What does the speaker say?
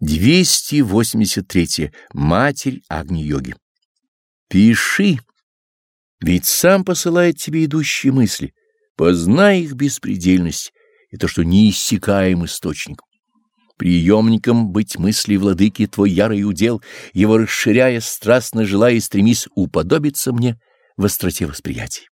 283. Матерь Агни-йоги. Пиши, ведь сам посылает тебе идущие мысли. Познай их беспредельность и то, что неиссякаем источник. Приемником быть мысли владыки твой ярый удел, его расширяя, страстно желая и стремись уподобиться мне в остроте восприятий.